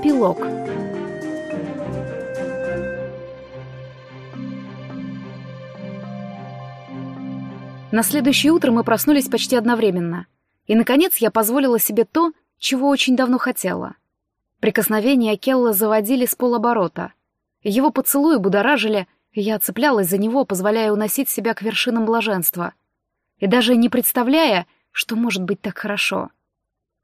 Эпилог На следующее утро мы проснулись почти одновременно. И, наконец, я позволила себе то, чего очень давно хотела. Прикосновения Келла заводили с полоборота. Его поцелуи будоражили, и я цеплялась за него, позволяя уносить себя к вершинам блаженства. И даже не представляя, что может быть так хорошо.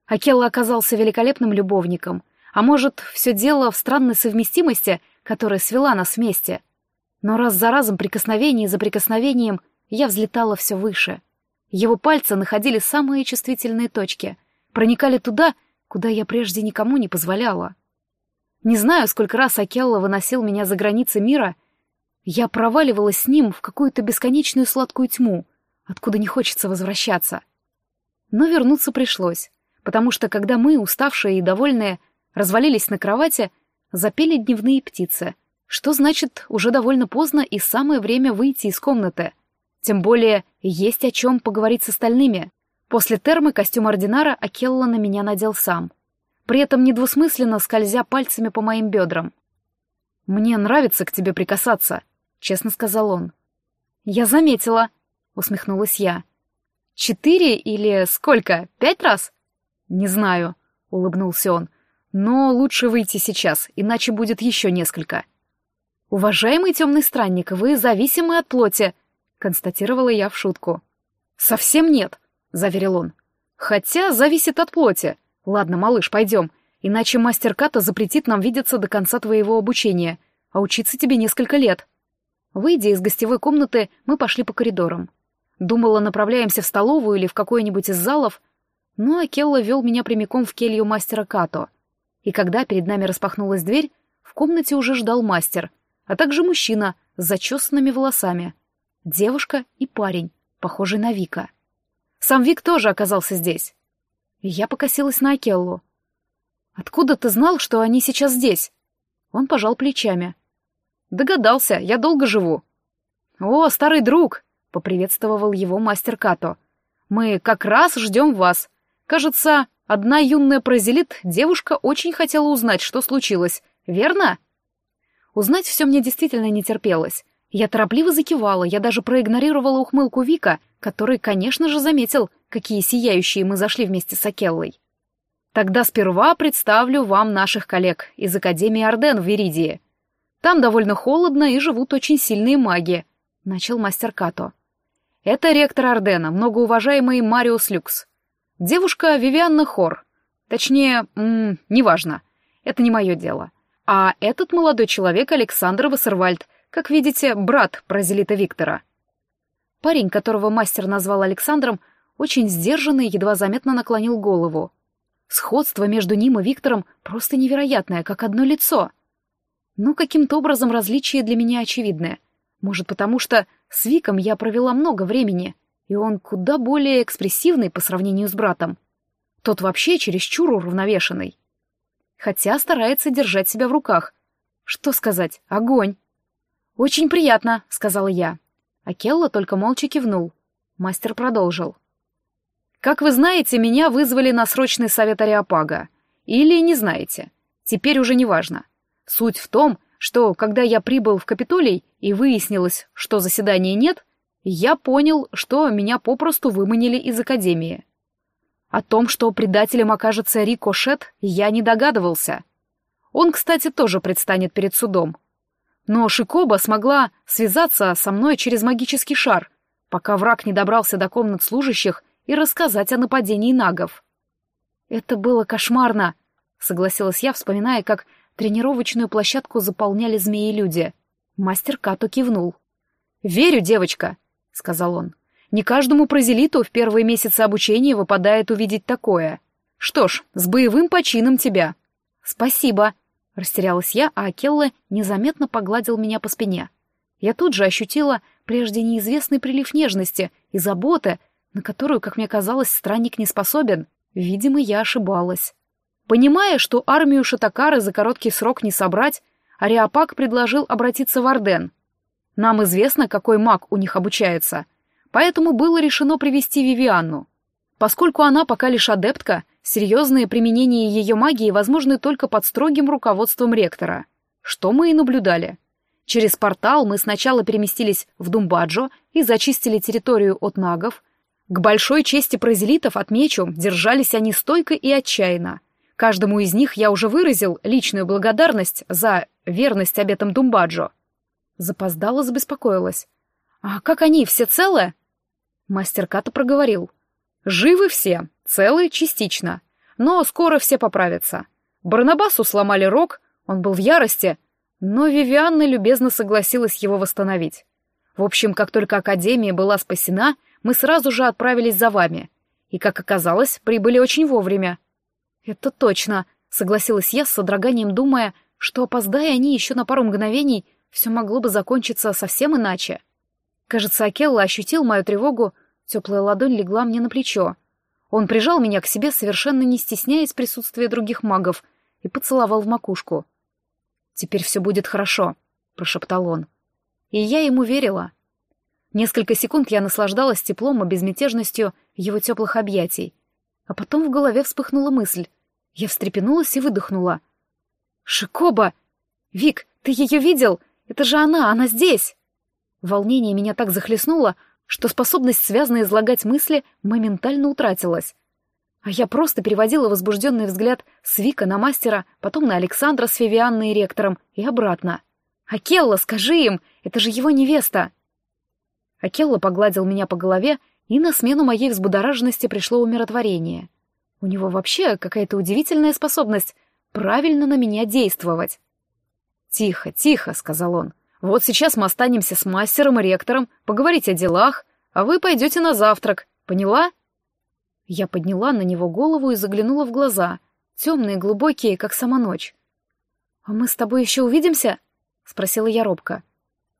Акелла оказался великолепным любовником, а может, все дело в странной совместимости, которая свела нас вместе. Но раз за разом, прикосновение за прикосновением, я взлетала все выше. Его пальцы находили самые чувствительные точки, проникали туда, куда я прежде никому не позволяла. Не знаю, сколько раз Акелла выносил меня за границы мира, я проваливалась с ним в какую-то бесконечную сладкую тьму, откуда не хочется возвращаться. Но вернуться пришлось, потому что когда мы, уставшие и довольные, развалились на кровати, запели дневные птицы, что значит, уже довольно поздно и самое время выйти из комнаты. Тем более, есть о чем поговорить с остальными. После термы костюм ординара Акелла на меня надел сам. При этом недвусмысленно скользя пальцами по моим бедрам. «Мне нравится к тебе прикасаться», — честно сказал он. «Я заметила», — усмехнулась я. «Четыре или сколько? Пять раз?» «Не знаю», — улыбнулся он. «Но лучше выйти сейчас, иначе будет еще несколько». «Уважаемый темный странник, вы зависимы от плоти», — констатировала я в шутку. «Совсем нет», — заверил он. «Хотя зависит от плоти. Ладно, малыш, пойдем, иначе мастер Ката запретит нам видеться до конца твоего обучения, а учиться тебе несколько лет». Выйдя из гостевой комнаты, мы пошли по коридорам. Думала, направляемся в столовую или в какой-нибудь из залов, но Акелла вел меня прямиком в келью мастера Като. И когда перед нами распахнулась дверь, в комнате уже ждал мастер, а также мужчина с зачесанными волосами, девушка и парень, похожий на Вика. Сам Вик тоже оказался здесь. И я покосилась на Акеллу. «Откуда ты знал, что они сейчас здесь?» Он пожал плечами. «Догадался, я долго живу». «О, старый друг!» — поприветствовал его мастер Като. «Мы как раз ждем вас. Кажется, одна юная прозелит девушка очень хотела узнать, что случилось, верно? Узнать все мне действительно не терпелось. Я торопливо закивала, я даже проигнорировала ухмылку Вика, который, конечно же, заметил, какие сияющие мы зашли вместе с Акеллой. Тогда сперва представлю вам наших коллег из Академии Орден в Веридии. Там довольно холодно и живут очень сильные маги, — начал мастер Като. Это ректор Ордена, многоуважаемый Мариус Люкс. Девушка Вивианна Хор. Точнее, м -м, неважно. Это не мое дело. А этот молодой человек Александр Вассервальд, как видите, брат Прозелита Виктора. Парень, которого мастер назвал Александром, очень сдержанный, едва заметно наклонил голову. Сходство между ним и Виктором просто невероятное, как одно лицо. Но каким-то образом различие для меня очевидное. Может, потому что с Виком я провела много времени — и он куда более экспрессивный по сравнению с братом. Тот вообще чересчур уравновешенный. Хотя старается держать себя в руках. Что сказать? Огонь. «Очень приятно», — сказала я. А Келла только молча кивнул. Мастер продолжил. «Как вы знаете, меня вызвали на срочный совет Ариапага. Или не знаете. Теперь уже не важно. Суть в том, что, когда я прибыл в Капитолий и выяснилось, что заседания нет, я понял, что меня попросту выманили из академии. О том, что предателем окажется Рикошет, я не догадывался. Он, кстати, тоже предстанет перед судом. Но Шикоба смогла связаться со мной через магический шар, пока враг не добрался до комнат служащих и рассказать о нападении нагов. «Это было кошмарно», — согласилась я, вспоминая, как тренировочную площадку заполняли змеи-люди. Мастер Като кивнул. «Верю, девочка. — сказал он. «Не каждому прозелиту в первые месяцы обучения выпадает увидеть такое. Что ж, с боевым почином тебя». «Спасибо», — растерялась я, а Акелла незаметно погладил меня по спине. Я тут же ощутила прежде неизвестный прилив нежности и заботы, на которую, как мне казалось, странник не способен. Видимо, я ошибалась. Понимая, что армию Шатакары за короткий срок не собрать, Ариапак предложил обратиться в Орден — нам известно, какой маг у них обучается, поэтому было решено привести Вивианну. Поскольку она пока лишь адептка, серьезное применение ее магии возможны только под строгим руководством ректора. Что мы и наблюдали. Через портал мы сначала переместились в Думбаджо и зачистили территорию от нагов. К большой чести прозелитов, отмечу, держались они стойко и отчаянно. Каждому из них я уже выразил личную благодарность за верность обетам Думбаджо. Запоздала, забеспокоилась. «А как они, все целы?» Мастер Ката проговорил. «Живы все, целы частично, но скоро все поправятся. Барнабасу сломали рог, он был в ярости, но Вивианна любезно согласилась его восстановить. В общем, как только Академия была спасена, мы сразу же отправились за вами. И, как оказалось, прибыли очень вовремя. «Это точно», — согласилась я с содроганием, думая, что, опоздая они еще на пару мгновений, все могло бы закончиться совсем иначе. Кажется, Акелла ощутил мою тревогу, теплая ладонь легла мне на плечо. Он прижал меня к себе, совершенно не стесняясь присутствия других магов, и поцеловал в макушку. «Теперь все будет хорошо», — прошептал он. И я ему верила. Несколько секунд я наслаждалась теплом и безмятежностью его теплых объятий. А потом в голове вспыхнула мысль. Я встрепенулась и выдохнула. «Шикоба! Вик, ты ее видел? Это же она, она здесь!» Волнение меня так захлестнуло, что способность связно излагать мысли моментально утратилась. А я просто переводила возбужденный взгляд с Вика на мастера, потом на Александра с Фивианной и ректором и обратно. «Акелла, скажи им, это же его невеста!» Акелла погладил меня по голове, и на смену моей взбудораженности пришло умиротворение. У него вообще какая-то удивительная способность правильно на меня действовать. «Тихо, тихо», — сказал он. «Вот сейчас мы останемся с мастером и ректором, поговорить о делах, а вы пойдете на завтрак. Поняла?» Я подняла на него голову и заглянула в глаза, темные, глубокие, как сама ночь. «А мы с тобой еще увидимся?» — спросила я робко.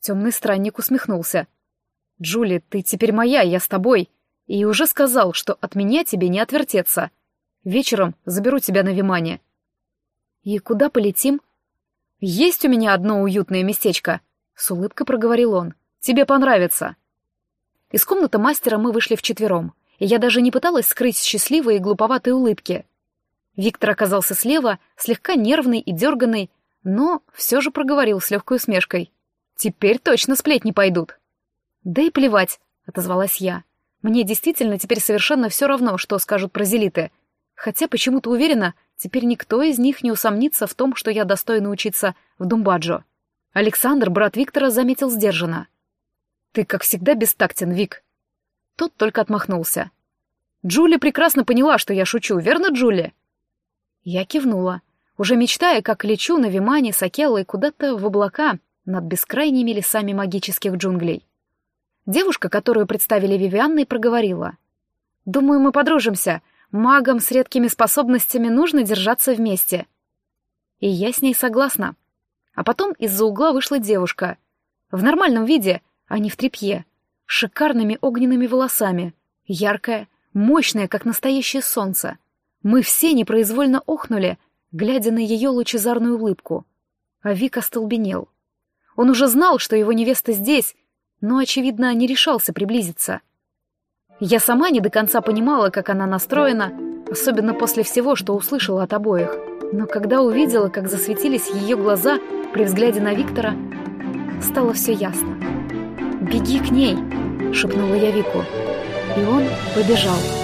Темный странник усмехнулся. «Джули, ты теперь моя, я с тобой. И уже сказал, что от меня тебе не отвертеться. Вечером заберу тебя на Вимане». «И куда полетим?» «Есть у меня одно уютное местечко», — с улыбкой проговорил он. «Тебе понравится». Из комнаты мастера мы вышли вчетвером и я даже не пыталась скрыть счастливые и глуповатые улыбки. Виктор оказался слева, слегка нервный и дерганный, но все же проговорил с легкой усмешкой. «Теперь точно сплетни пойдут». «Да и плевать», — отозвалась я. «Мне действительно теперь совершенно все равно, что скажут про зелиты. Хотя почему-то уверена, теперь никто из них не усомнится в том, что я достойна учиться в Думбаджо». Александр, брат Виктора, заметил сдержанно. «Ты, как всегда, бестактен, Вик. Тот только отмахнулся. «Джули прекрасно поняла, что я шучу, верно, Джули?» Я кивнула, уже мечтая, как лечу на Вимане с Акеллой куда-то в облака над бескрайними лесами магических джунглей. Девушка, которую представили Вивианной, проговорила. «Думаю, мы подружимся. Магам с редкими способностями нужно держаться вместе». И я с ней согласна. А потом из-за угла вышла девушка. В нормальном виде, а не в тряпье шикарными огненными волосами, яркая, мощная, как настоящее солнце. Мы все непроизвольно охнули, глядя на ее лучезарную улыбку. А Вик остолбенел. Он уже знал, что его невеста здесь, но, очевидно, не решался приблизиться. Я сама не до конца понимала, как она настроена, особенно после всего, что услышала от обоих. Но когда увидела, как засветились ее глаза при взгляде на Виктора, стало все ясно. «Беги к ней!» — шепнула я Вику. И он побежал.